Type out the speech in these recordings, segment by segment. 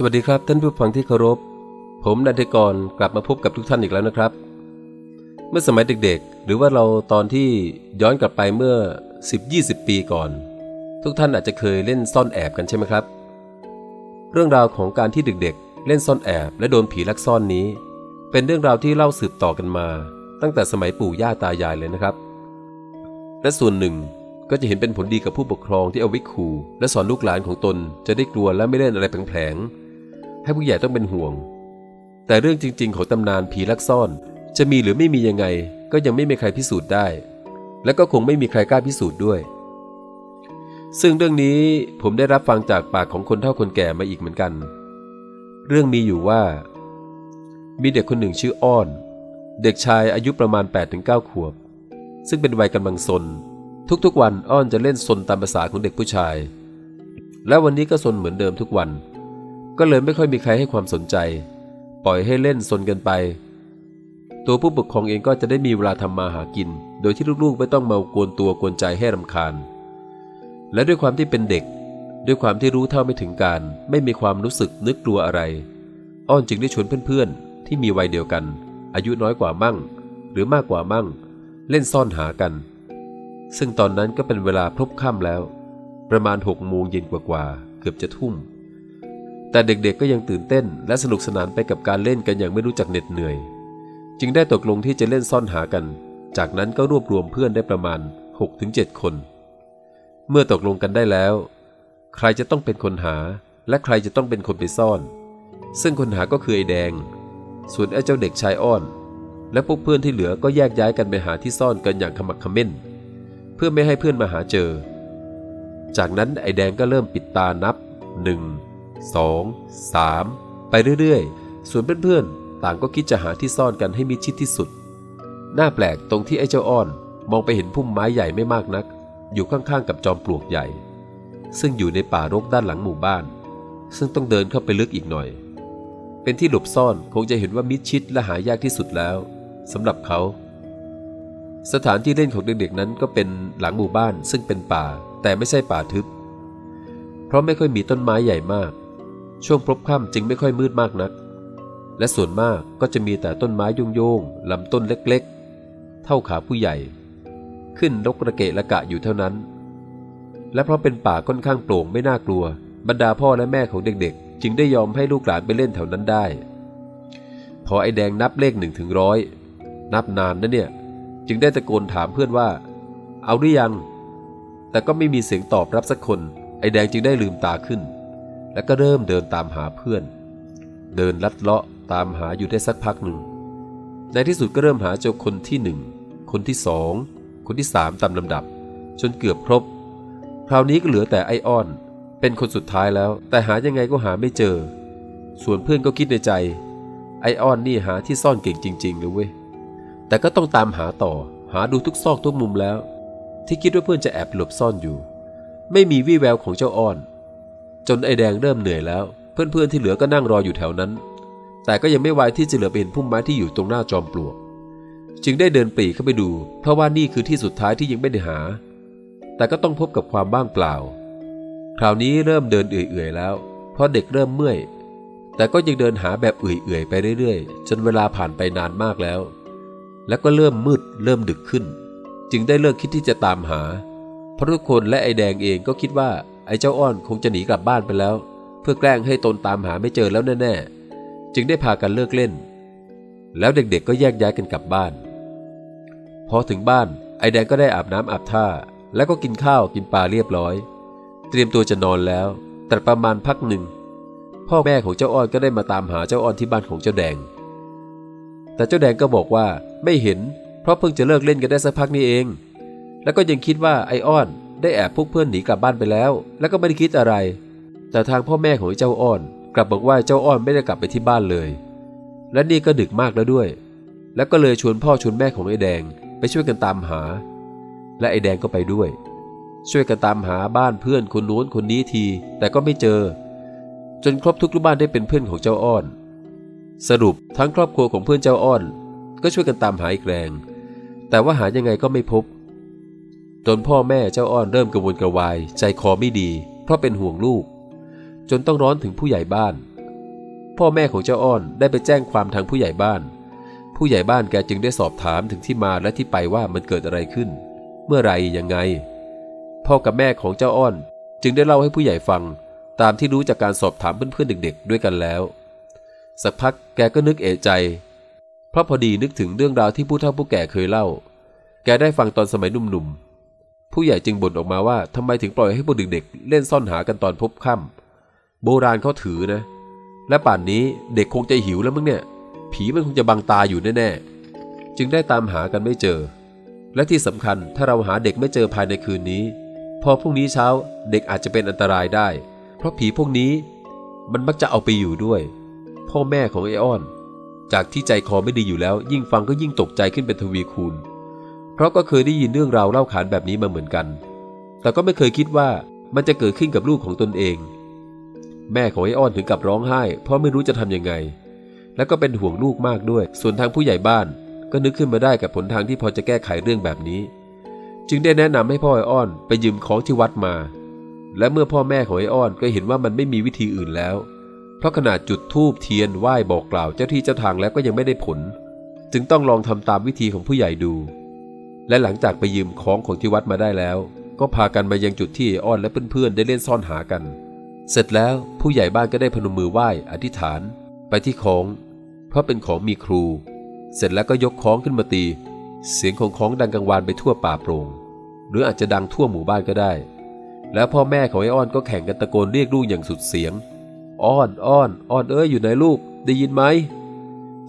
สวัสดีครับท่านผู้ฟังที่เคารพ ผมนันทกรกลับมาพบกับทุกท่านอีกแล้วนะครับ เมื่อสมัยเด็กๆ หรือว่าเราตอนที่ย้อนกลับไปเมื่อ 10-20 ปีก่อน ทุกท่านอาจจะเคยเล่นซ่อนแอบกันใช่ไหมครับ เรื่องราวของการที่เด็กๆ เล่นซ่อนแอบและโดนผีลักซ่อนนี้ เป็นเรื่องราวที่เล่าสืบต่อกันมา ตั้งแต่สมัยปู่ย่าตายายเลยนะครับ และส่วนหนึ่งก็จะเห็นเป็นผลดีกับผู้ปกครองที่เอาไว้ขู่และสอนลูกหลานของตนจะได้กลัวและไม่เล่นอะไรแผลง ให้ผู้ใหญ่ต้องเป็นห่วง แต่เรื่องจริง ๆ ของตำนานผีลักซ่อน จะมีหรือไม่มียังไง ก็ยังไม่มีใครพิสูจน์ได้ และก็คงไม่มีใครกล้าพิสูจน์ด้วย ซึ่งเรื่องนี้ผมได้รับฟังจากปากของคนเฒ่าคนแก่มาอีกเหมือนกัน เรื่องมีอยู่ว่า มีเด็กคนหนึ่งชื่ออ้อน เด็กชายอายุประมาณ 8-9 ขวบ ซึ่งเป็นวัยกำลังซนทุกๆวันอ้อนจะเล่นซนตามภาษาของเด็กผู้ชาย และวันนี้ก็ซนเหมือนเดิมทุกวัน ก็เลยไม่ค่อยมีใครให้ความสนใจ ปล่อยให้เล่นซนกันไป ตัวผู้ปกครองเองก็จะได้มีเวลาทำมาหากิน โดยที่ลูกๆไม่ต้องมากวนตัวกวนใจให้รำคาญ และด้วยความที่เป็นเด็ก ด้วยความที่รู้เท่าไม่ถึงการ ไม่มีความรู้สึกนึกกลัวอะไร อ้อนจึงได้ชวนเพื่อนๆ ที่มีวัยเดียวกัน อายุน้อยกว่ามั่ง หรือมากกว่ามั่ง เล่นซ่อนหากัน ซึ่งตอนนั้นก็เป็นเวลาพลบค่ำแล้ว ประมาณหกโมงเย็นกว่าๆเกือบจะทุ่ม แต่เด็กๆก็ยังตื่นเต้นและสนุกสนานไปกับการเล่นกันอย่างไม่รู้จักเหน็ดเหนื่อย จึงได้ตกลงที่จะเล่นซ่อนหากัน จากนั้นก็รวบรวมเพื่อนได้ประมาณ 6-7 คน เมื่อตกลงกันได้แล้ว ใครจะต้องเป็นคนหา และใครจะต้องเป็นคนไปซ่อน ซึ่งคนหาก็คือไอ้แดง ส่วนไอ้เจ้าเด็กชายอ้อน และพวกเพื่อนที่เหลือก็แยกย้ายกันไปหาที่ซ่อนกันอย่างขมักขม้น เพื่อไม่ให้เพื่อนมาหาเจอ จากนั้นไอแดงก็เริ่มปิดตานับ1 2 3 ไปเรื่อยๆ ส่วนเพื่อนๆ ต่างก็คิดจะหาที่ซ่อนกันให้มีชิดที่สุด น่าแปลกตรงที่ไอ้เจ้าอ้อน มองไปเห็นพุ่มไม้ใหญ่ไม่มากนัก อยู่ข้างๆ กับจอมปลวกใหญ่ ซึ่งอยู่ในป่ารกด้านหลังหมู่บ้าน ซึ่งต้องเดินเข้าไปลึกอีกหน่อย เป็นที่หลบซ่อนคงจะเห็นว่ามิดชิดและหายากที่สุดแล้วสำหรับเขาสถานที่เล่นของเด็กๆนั้นก็เป็นหลังหมู่บ้านซึ่งเป็นป่า แต่ไม่ใช่ป่าทึบ เพราะไม่ค่อยมีต้นไม้ใหญ่มาก ช่วงพบค่ำจึงไม่ค่อยมืดมากนัก และส่วนมากก็จะมีแต่ต้นไม้โยงๆลำต้นเล็กๆ เท่าขาผู้ใหญ่ ขึ้นรกระเกะระกะอยู่เท่านั้น และเพราะเป็นป่าค่อนข้างโปร่งไม่น่ากลัว บรรดาพ่อและแม่ของเด็กๆ จึงได้ยอมให้ลูกหลานไปเล่นแถวนั้นได้ พอไอแดงนับเลขหนึ่งถึงร้อยนับนานนะเนี่ย จึงได้ตะโกนถามเพื่อนว่า เอาหรือยัง แต่ก็ไม่มีเสียงตอบรับสักคน ไอแดงจึงได้ลืมตาขึ้น แล้วก็เริ่มเดินตามหาเพื่อน เดินลัดเลาะตามหาอยู่ได้สักพักหนึ่ง ในที่สุดก็เริ่มหาเจ้าคนที่หนึ่งคนที่สองคนที่สามตามลำดับ จนเกือบครบ คราวนี้ก็เหลือแต่ไอออน เป็นคนสุดท้ายแล้ว แต่หายังไงก็หาไม่เจอ ส่วนเพื่อนก็คิดในใจ ไอออนนี่หาที่ซ่อนเก่งจริงๆเลยเว้ยแต่ก็ต้องตามหาต่อ หาดูทุกซอกทุกมุมแล้ว ที่คิดว่าเพื่อนจะแอบหลบซ่อนอยู่ ไม่มีวี่แววของเจ้าอ้อน จนไอแดงเริ่มเหนื่อยแล้ว เพื่อนๆที่เหลือก็นั่งรออยู่แถวนั้น แต่ก็ยังไม่ไวที่จะเหลือไปเห็นพุ่มไม้ที่อยู่ตรงหน้าจอมปลวก จึงได้เดินปรีเข้าไปดู เพราะว่านี่คือที่สุดท้ายที่ยังไม่ได้หา แต่ก็ต้องพบกับความบ้างเปล่า คราวนี้เริ่มเดินเอื่อยๆแล้ว เพราะเด็กเริ่มเมื่อย แต่ก็ยังเดินหาแบบเอื่อยๆไปเรื่อยๆ จนเวลาผ่านไปนานมากแล้ว แล้วก็เริ่มมืดเริ่มดึกขึ้น จึงได้เลิกคิดที่จะตามหาเพราะทุกคนและไอแดงเองก็คิดว่า ไอเจ้าอ้อนคงจะหนีกลับบ้านไปแล้ว เพื่อแกล้งให้ตนตามหาไม่เจอแล้วแน่ๆ จึงได้พากันเลิกเล่น แล้วเด็กๆก็แยกย้ายกันกลับบ้าน พอถึงบ้านไอแดงก็ได้อาบน้ำอาบท่า แล้วก็กินข้าวกินปลาเรียบร้อย เตรียมตัวจะนอนแล้ว แต่ประมาณพักหนึ่ง พ่อแม่ของเจ้าอ้อนก็ได้มาตามหาเจ้าอ้อนที่บ้านของเจ้าแดง แต่เจ้าแดงก็บอกว่าไม่เห็น เพราะเพิ่งจะเลิกเล่นกันได้สักพักนี้เอง แล้วก็ยังคิดว่าไออ้อน ได้แอบพวกเพื่อนหนีกลับบ้านไปแล้ว แล้วก็ไม่ได้คิดอะไร แต่ทางพ่อแม่ของเจ้าอ้อน กลับบอกว่าเจ้าอ้อนไม่ได้กลับไปที่บ้านเลย และนี่ก็ดึกมากแล้วด้วย แล้วก็เลยชวนพ่อชวนแม่ของไอ้แดง ไปช่วยกันตามหา และไอ้แดงก็ไปด้วย ช่วยกันตามหาบ้านเพื่อนคนนู้นคนนี้ที แต่ก็ไม่เจอ จนครบทุกบ้านได้เป็นเพื่อนของเจ้าอ้อน สรุปทั้งครอบครัวของเพื่อนเจ้าอ้อน ก็ช่วยกันตามหาอีกแรง แต่ว่าหายังไงก็ไม่พบ จนพ่อแม่เจ้าอ้อนเริ่มกระวนกระวาย ใจคอไม่ดี เพราะเป็นห่วงลูก จนต้องร้อนถึงผู้ใหญ่บ้าน พ่อแม่ของเจ้าอ้อนได้ไปแจ้งความทางผู้ใหญ่บ้าน ผู้ใหญ่บ้านแกจึงได้สอบถามถึงที่มาและที่ไปว่ามันเกิดอะไรขึ้น เมื่อไรยังไง พ่อกับแม่ของเจ้าอ้อน จึงได้เล่าให้ผู้ใหญ่ฟัง ตามที่รู้จากการสอบถามเพื่อนๆเด็ก ๆ ด้วยกันแล้ว สักพักแกก็นึกเอะใจเพราะพอดีนึกถึงเรื่องราวที่ผู้เฒ่าผู้แก่เคยเล่า แกได้ฟังตอนสมัยหนุ่มๆ ผู้ใหญ่จึงบ่นออกมาว่าทำไมถึงปล่อยให้พวกเด็กๆเล่นซ่อนหากันตอนพบค่ำโบราณเขาถือนะ และป่านนี้เด็กคงจะหิวแล้วมั้งเนี่ย ผีมันคงจะบังตาอยู่แน่ๆ จึงได้ตามหากันไม่เจอ และที่สำคัญถ้าเราหาเด็กไม่เจอภายในคืนนี้ พอพรุ่งนี้เช้าเด็กอาจจะเป็นอันตรายได้ เพราะผีพวกนี้ มันมักจะเอาไปอยู่ด้วย พ่อแม่ของไอออน จากที่ใจคอไม่ดีอยู่แล้ว ยิ่งฟังก็ยิ่งตกใจขึ้นเป็นทวีคูณ เพราะก็เคยได้ยินเรื่องราวเล่าขานแบบนี้มาเหมือนกัน แต่ก็ไม่เคยคิดว่ามันจะเกิดขึ้นกับลูกของตนเอง แม่ของไอ้อ้อนถึงกับร้องไห้ เพราะไม่รู้จะทำยังไง แล้วก็เป็นห่วงลูกมากด้วย ส่วนทางผู้ใหญ่บ้าน ก็นึกขึ้นมาได้กับผลทางที่พอจะแก้ไขเรื่องแบบนี้ จึงได้แนะนำให้พ่อไอ้อ้อนไปยืมของที่วัดมา และเมื่อพ่อแม่ของไอ้อ้อนก็เห็นว่ามันไม่มีวิธีอื่นแล้ว เพราะขนาดจุดธูปเทียนไหว้บอกกล่าวเจ้าที่เจ้าทางแล้วก็ยังไม่ได้ผล จึงต้องลองทำตามวิธีของผู้ใหญ่ดู และหลังจากไปยืมของของที่วัดมาได้แล้ว ก็พากันมายังจุดที่อ้อนและเพื่อนๆได้เล่นซ่อนหากัน เสร็จแล้วผู้ใหญ่บ้านก็ได้พนมมือไหว้อธิษฐาน ไปที่ของ เพราะเป็นของมีครู เสร็จแล้วก็ยกของขึ้นมาตี เสียงของของดังกังวานไปทั่วป่าโปร่งหรืออาจจะดังทั่วหมู่บ้านก็ได้ แล้วพ่อแม่ของไอ้อ้อนก็แข่งกันตะโกนเรียกลูกอย่างสุดเสียง อ้อนอ้อนอ้อนเอ้ยอยู่ไหนลูก ได้ยินไหม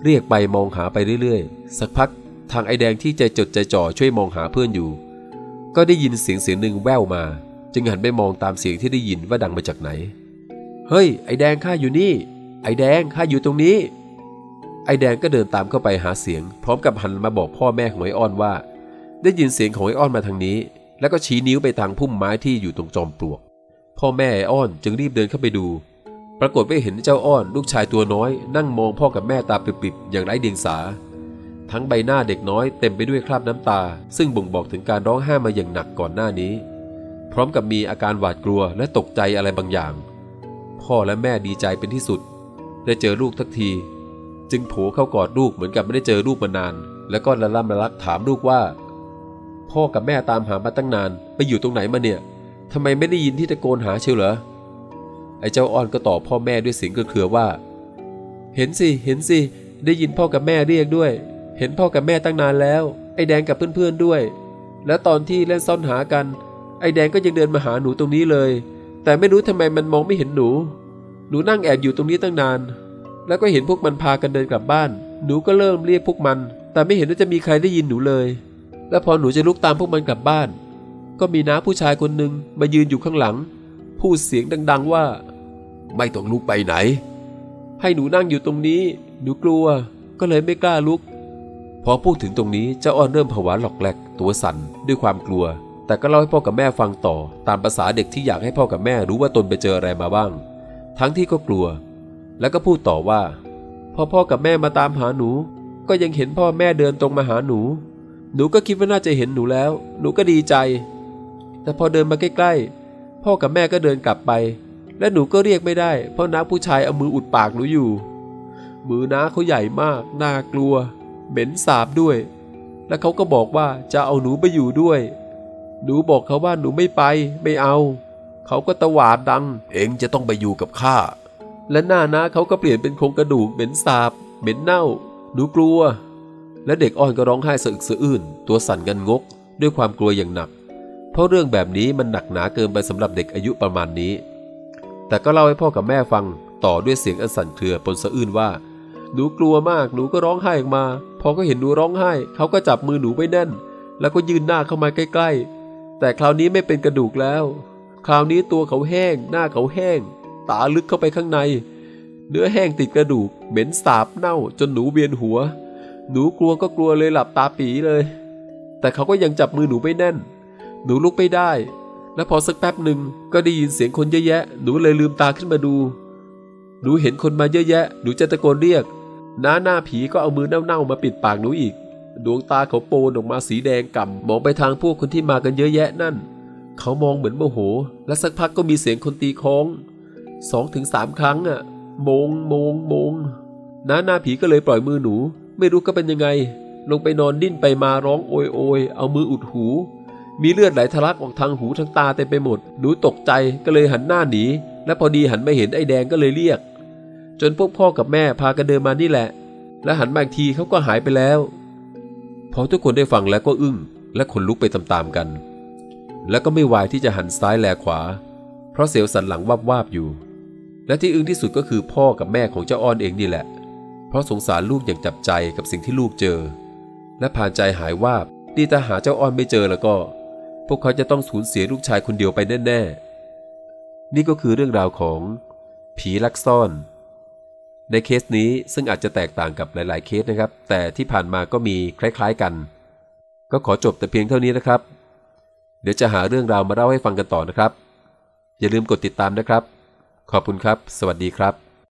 เรียกไปมองหาไปเรื่อยๆ สักพัก ทางไอแดงที่ใจจดใจจ่อช่วยมองหาเพื่อนอยู่ ก็ได้ยินเสียงเสียงหนึ่งแว่วมา จึงหันไปมองตามเสียงที่ได้ยินว่าดังมาจากไหน เฮ้ย ไอแดงข้าอยู่นี่ ไอแดงข้าอยู่ตรงนี้ ไอแดงก็เดินตามเข้าไปหาเสียง พร้อมกับหันมาบอกพ่อแม่ของไออ้อนว่า ได้ยินเสียงของไออ้อนมาทางนี้ แล้วก็ชี้นิ้วไปทางพุ่มไม้ที่อยู่ตรงจอมปลวก พ่อแม่ไออ้อนจึงรีบเดินเข้าไปดู ปรากฏว่าเห็นเจ้าอ้อนลูกชายตัวน้อย นั่งมองพ่อกับแม่ตาปิบๆอย่างไร้เดียงสา ทั้งใบหน้าเด็กน้อยเต็มไปด้วยคราบน้ำตา ซึ่งบ่งบอกถึงการร้องไห้มาอย่างหนักก่อนหน้านี้ พร้อมกับมีอาการหวาดกลัวและตกใจอะไรบางอย่าง พ่อและแม่ดีใจเป็นที่สุด ได้เจอลูกทักที จึงโผเข้ากอดลูกเหมือนกับไม่ได้เจอลูกมานาน แล้วก็ละล่ำละลักถามลูกว่า พ่อกับแม่ตามหามาตั้งนาน ไปอยู่ตรงไหนมาเนี่ยทำไมไม่ได้ยินที่ตะโกนหาเชียวเหรอไอ้เจ้าอ้อนก็ตอบพ่อแม่ด้วยเสียงเครือว่า เห็นสิเห็นสิได้ยินพ่อกับแม่เรียกด้วย เห็นพ่อกับแม่ตั้งนานแล้ว ไอ้แดงกับเพื่อนๆด้วย แล้วตอนที่เล่นซ่อนหากัน ไอ้แดงก็ยังเดินมาหาหนูตรงนี้เลย แต่ไม่รู้ทำไมมันมองไม่เห็นหนู หนูนั่งแอบอยู่ตรงนี้ตั้งนาน แล้วก็เห็นพวกมันพากันเดินกลับบ้าน หนูก็เริ่มเรียกพวกมัน แต่ไม่เห็นว่าจะมีใครได้ยินหนูเลย แล้วพอหนูจะลุกตามพวกมันกลับบ้าน ก็มีน้าผู้ชายคนหนึ่งมายืนอยู่ข้างหลัง พูดเสียงดัง ๆว่า ไม่ต้องลุกไปไหน ให้หนูนั่งอยู่ตรงนี้ หนูกลัว ก็เลยไม่กล้าลุกพ อพูดถึงตรงนี้เจ้าอ้อนเริ่มผวาหลอกแหลกตัวสั่นด้วยความกลัว แต่ก็เล่าให้พ่อกับแม่ฟังต่อ ตามภาษาเด็กที่อยากให้พ่อกับแม่รู้ว่าตนไปเจออะไรมาบ้าง ทั้งที่ก็กลัว แล้วก็พูดต่อว่า พอพ่อกับแม่มาตามหาหนู ก็ยังเห็นพ่อแม่เดินตรงมาหาหนู หนูก็คิดว่าน่าจะเห็นหนูแล้ว หนูก็ดีใจ แต่พอเดินมาใกล้ๆ พ่อกับแม่ก็เดินกลับไป และหนูก็เรียกไม่ได้ เพราะน้าผู้ชายเอามืออุดปากหนูอยู่ มือน้าเขาใหญ่มากน่ากลัว เหม็นสาบด้วย และเขาก็บอกว่าจะเอาหนูไปอยู่ด้วย หนูบอกเขาว่าหนูไม่ไปไม่เอา เขาก็ตวาดดัง เองจะต้องไปอยู่กับข้า และหน้าน้าเขาก็เปลี่ยนเป็นโครงกระดูกเหม็นสาบ เหม็นเน่า หนูกลัว และเด็กอ้อนก็ร้องไห้สะอึกสะอื้นตัวสั่นกันงก ด้วยความกลัวอย่างหนัก เพราะเรื่องแบบนี้มันหนักหนาเกินไปสำหรับเด็กอายุประมาณนี้ แต่ก็เล่าให้พ่อกับแม่ฟังต่อด้วยเสียงอันสั่นเครือปนสะอื้นว่า หนูกลัวมากหนูก็ร้องไห้ออกมา พอก็เห็นหนูร้องไห้ เขาก็จับมือหนูไว้แน่น แล้วก็ยืนหน้าเข้ามาใกล้ ๆ แต่คราวนี้ไม่เป็นกระดูกแล้ว คราวนี้ตัวเขาแห้ง หน้าเขาแห้ง ตาลึกเข้าไปข้างใน เนื้อแห้งติดกระดูก เหม็นสาบเน่า จนหนูเวียนหัว หนูกลัวก็กลัวเลยหลับตาปีเลย แต่เขาก็ยังจับมือหนูไว้แน่น หนูลุกไม่ได้ แล้วพอสักแป๊บหนึ่งก็ได้ยินเสียงคนเยอะแยะ หนูเลยลืมตาขึ้นมาดูหนูเห็นคนมาเยอะแยะ หนูจะตะโกนเรียก น้าหน้าผีก็เอามือเน่าๆมาปิดปากหนูอีก ดวงตาเขาโปนออกมาสีแดงก่ำมองไปทางพวกคนที่มากันเยอะแยะนั่น เขามองเหมือนโมโห และสักพักก็มีเสียงคนตีค้องสองถึงสามครั้งอะมงมงมงน้าหน้าผีก็เลยปล่อยมือหนู ไม่รู้ก็เป็นยังไง ลงไปนอนดิ้นไปมาร้องโอยโอยเอามืออุดหู มีเลือดไหลทะลักออกทางหูทางตาเต็มไปหมด หนูตกใจก็เลยหันหน้าหนี และพอดีหันมาเห็นไอ้แดงก็เลยเรียก จนพวกพ่อกับแม่พากันเดินมานี่แหละ และหันมาอีกทีเขาก็หายไปแล้วพอทุกคนได้ฟังแล้วก็อึ้ง และขนลุกไปตามๆกัน แล้วก็ไม่วายที่จะหันซ้ายแลขวา เพราะเสียวสันหลังวาบวาบๆอยู่ และที่อึ้งที่สุดก็คือพ่อกับแม่ของเจ้าอ้อนเองนี่แหละ เพราะสงสารลูกอย่างจับใจกับสิ่งที่ลูกเจอ และผ่านใจหายวาบดีแต่หาเจ้าอ้อนไม่เจอแล้วก็ พวกเขาจะต้องสูญเสียลูกชายคนเดียวไปแน่ๆนี่ก็คือเรื่องราวของ ผีลักซ่อน ในเคสนี้ซึ่งอาจจะแตกต่างกับหลาย ๆ เคสนะครับ แต่ที่ผ่านมาก็มีคล้าย ๆ กัน ก็ขอจบแต่เพียงเท่านี้นะครับ เดี๋ยวจะหาเรื่องราวมาเล่าให้ฟังกันต่อนะครับ อย่าลืมกดติดตามนะครับ ขอบคุณครับ สวัสดีครับ